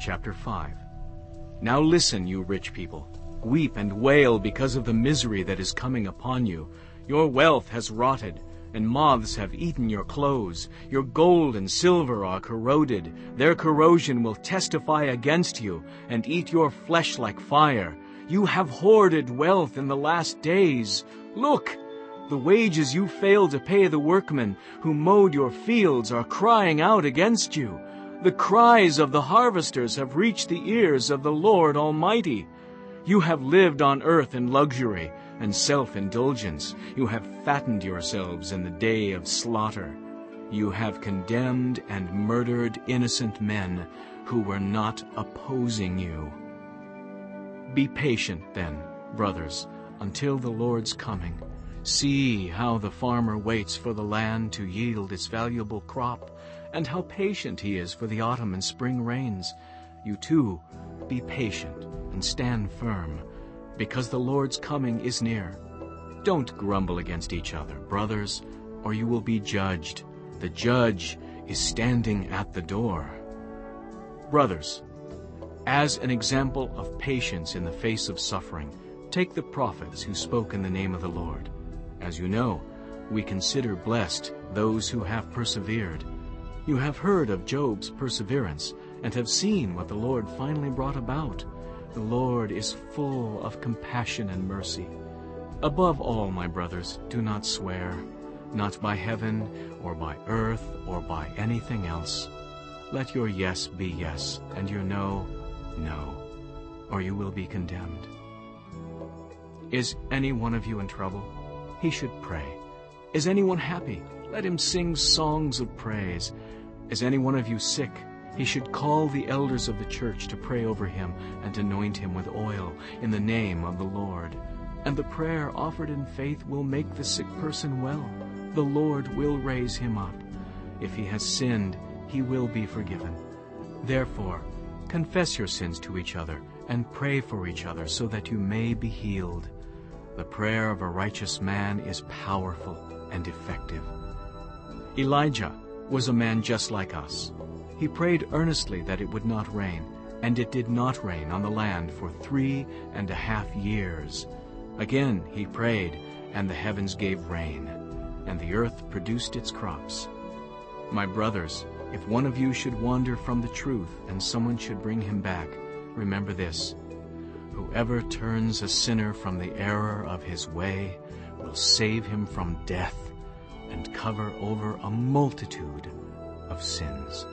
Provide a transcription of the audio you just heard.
Chapter 5 Now listen, you rich people. Weep and wail because of the misery that is coming upon you. Your wealth has rotted, and moths have eaten your clothes. Your gold and silver are corroded. Their corrosion will testify against you, and eat your flesh like fire. You have hoarded wealth in the last days. Look! The wages you failed to pay the workmen who mowed your fields are crying out against you. The cries of the harvesters have reached the ears of the Lord Almighty. You have lived on earth in luxury and self-indulgence. You have fattened yourselves in the day of slaughter. You have condemned and murdered innocent men who were not opposing you. Be patient, then, brothers, until the Lord's coming. See how the farmer waits for the land to yield its valuable crop, and how patient he is for the autumn and spring rains. You too, be patient and stand firm, because the Lord's coming is near. Don't grumble against each other, brothers, or you will be judged. The judge is standing at the door. Brothers, as an example of patience in the face of suffering, take the prophets who spoke in the name of the Lord. As you know, we consider blessed those who have persevered. You have heard of Job's perseverance and have seen what the Lord finally brought about. The Lord is full of compassion and mercy. Above all, my brothers, do not swear, not by heaven or by earth or by anything else. Let your yes be yes and your no, no, or you will be condemned. Is any one of you in trouble? He should pray. Is anyone happy? Let him sing songs of praise. Is any one of you sick? He should call the elders of the church to pray over him and anoint him with oil in the name of the Lord. And the prayer offered in faith will make the sick person well. The Lord will raise him up. If he has sinned, he will be forgiven. Therefore, confess your sins to each other and pray for each other so that you may be healed. The prayer of a righteous man is powerful and effective. Elijah was a man just like us. He prayed earnestly that it would not rain, and it did not rain on the land for three and a half years. Again he prayed, and the heavens gave rain, and the earth produced its crops. My brothers, if one of you should wander from the truth and someone should bring him back, remember this. Whoever turns a sinner from the error of his way will save him from death and cover over a multitude of sins.